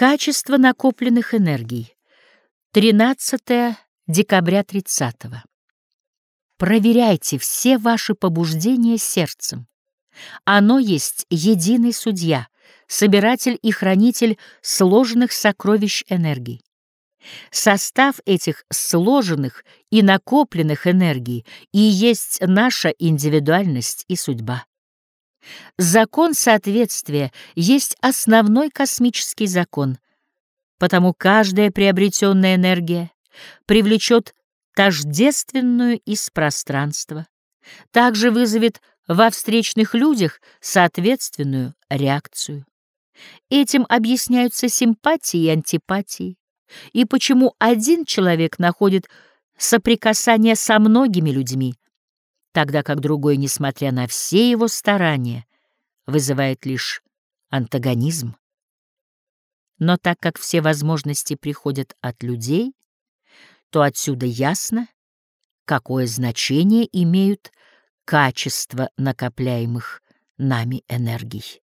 Качество накопленных энергий. 13 декабря 30 -го. Проверяйте все ваши побуждения сердцем. Оно есть единый судья, собиратель и хранитель сложенных сокровищ энергий. Состав этих сложенных и накопленных энергий и есть наша индивидуальность и судьба. Закон соответствия есть основной космический закон, потому каждая приобретенная энергия привлечет тождественную из пространства, также вызовет во встречных людях соответственную реакцию. Этим объясняются симпатии и антипатии, и почему один человек находит соприкасание со многими людьми, тогда как другой, несмотря на все его старания, вызывает лишь антагонизм. Но так как все возможности приходят от людей, то отсюда ясно, какое значение имеют качества накопляемых нами энергий.